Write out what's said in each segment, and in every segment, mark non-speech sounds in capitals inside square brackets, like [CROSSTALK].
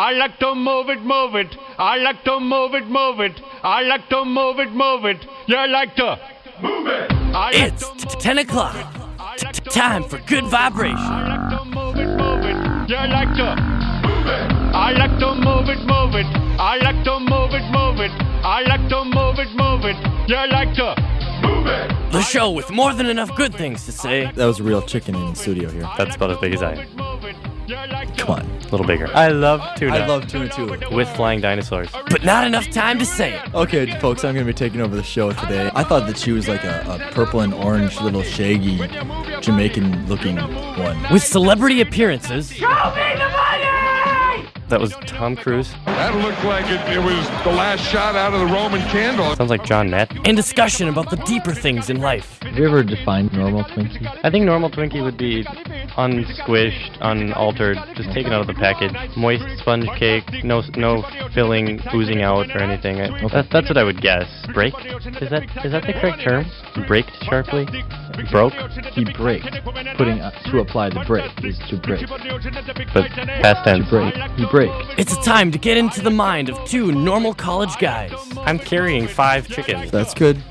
I like to move it, move it. I like to move it, move it. I like to move it, move it. You like to move it. I like It's to t- move 10 o'clock. it. I T- like to Time for good move vibration. I like to move it, move it. You like to move it. I like to move it, move it. I like to move it, move it. I like to move it, move it. You like to move it. The show with more than enough good things to say. That was a real chicken in the studio here. That's about as big as I am. Move it. You like to Come on. A little bigger. I love tuna. I love tuna too. with flying dinosaurs. But not enough time to say it. Okay, folks, I'm going to be taking over the show today. I thought that she was like a, a purple and orange little shaggy Jamaican looking one. With celebrity appearances, That was Tom Cruise. That looked like it, it was the last shot out of the Roman candle. Sounds like John Nett. and discussion about the deeper things in life. Have you ever defined normal Twinkie? I think normal Twinkie would be unsquished, unaltered, just taken out of the package. Moist sponge cake, no no filling oozing out or anything. I, that, that's what I would guess. Break? Is that is that the correct term? Braked sharply? Broke? He braked. Putting uh, to apply the brake is to break. But past tense. Break. He braked. It's a time to get into the mind of two normal college guys. I'm carrying five chickens. That's good.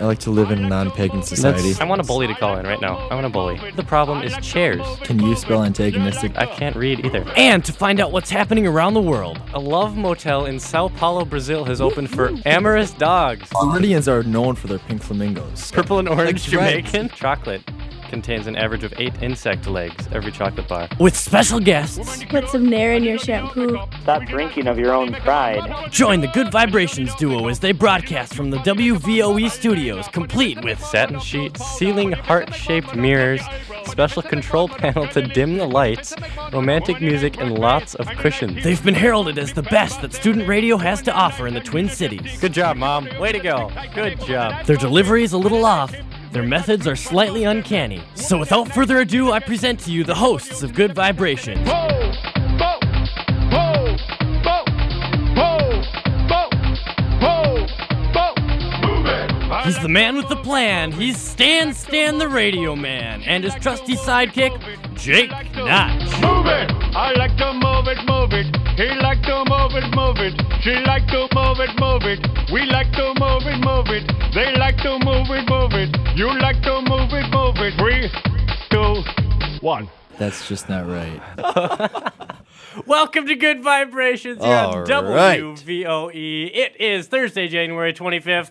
I like to live in a non-pagan society. That's, I want a bully to call in right now. I want a bully. The problem is chairs. Can you spell antagonistic? I can't read either. And to find out what's happening around the world. A love motel in Sao Paulo, Brazil has opened for amorous dogs. Floridians are known for their pink flamingos. Purple and orange Like. Jamaican. Chocolate contains an average of eight insect legs, every chocolate bar. With special guests, Put some Nair in your shampoo. Stop drinking of your own pride. join the Good Vibrations duo as they broadcast from the WVOE studios, complete with Satin sheets, ceiling heart-shaped mirrors, special control [LAUGHS] panel to dim the lights, romantic music, and lots of cushions. They've been heralded as the best that student radio has to offer in the Twin Cities. Good job, Mom. Way to go. Good job. Their delivery is a little off. Their methods are slightly uncanny. So without further ado, I present to you the hosts of Good Vibration. He's the man with the plan. He's Stan Stan the Radio Man. And his trusty sidekick, Jake Notch. Move it. I like to move it, move it. He like to move it, move it. She like to move it, move it. We like to move it, move it. They like to move it, move it. You like to move it, move it. Three, two, one. That's just not right. [LAUGHS] Welcome to Good Vibrations here All on right. WVOE. It is Thursday, January 25th.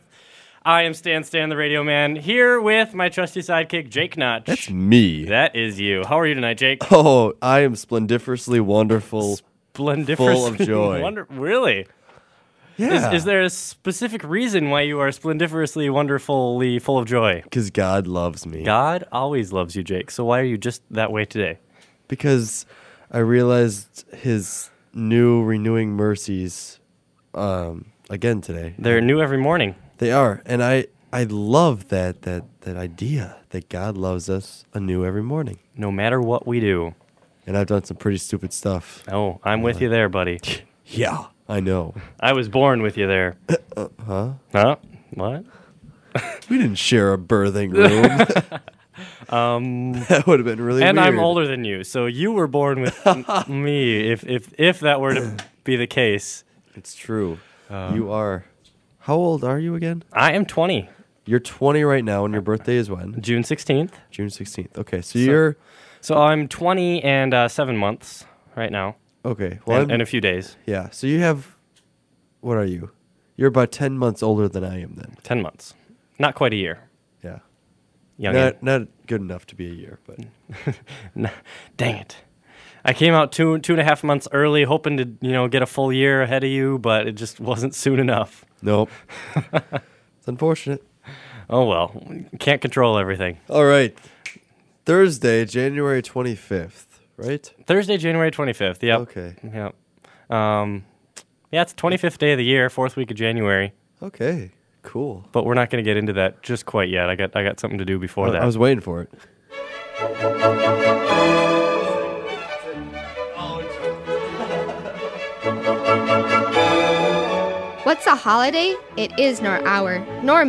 I am Stan Stan the Radio Man here with my trusty sidekick, Jake Notch. That's me. That is you. How are you tonight, Jake? [LAUGHS] Oh, I am splendiferously wonderful. Splendiferous. Full of joy. [LAUGHS] Wonder- really? Yeah. Is, is there a specific reason why you are splendiferously, wonderfully full of joy? Because God loves me. God always loves you, Jake. So why are you just that way today? Because I realized His new renewing mercies um, again today. They're new every morning. They are, and I I love that that that idea that God loves us anew every morning. No matter what we do. And I've done some pretty stupid stuff. Oh, I'm with you there, buddy. [LAUGHS] Yeah, I know. [LAUGHS] I was born with you there. Huh? Huh? What? [LAUGHS] We didn't share a birthing room. Um, that would have been really and weird. I'm older than you, so you were born with me. If if if that were to be the case, It's true. Um, you are. How old are you again? I am 20, You're 20 right now, and your birthday is when? June 16th. June 16th. Okay, so, you're So I'm 20 and uh, seven months right now, okay. Well, and, I'm- and a few days, yeah. So you have. What are you? You're about 10 months older than I am. Then. 10 months, not quite a year. Yeah. Young. Not not good enough to be a year, but [LAUGHS] Dang it. I came out two two and a half months early, hoping to you know get a full year ahead of you, but it just wasn't soon enough. nope. [LAUGHS] it's unfortunate. Oh well, can't control everything. All right. Thursday, January 25th, right? Thursday, January 25th. Yep. Okay. Yep. Um, yeah, it's 25th day of the year, fourth week of January. Okay. Cool. But we're not going to get into that just quite yet. I got I got something to do before I, that. I was waiting for it. What's a holiday? It is nor hour, nor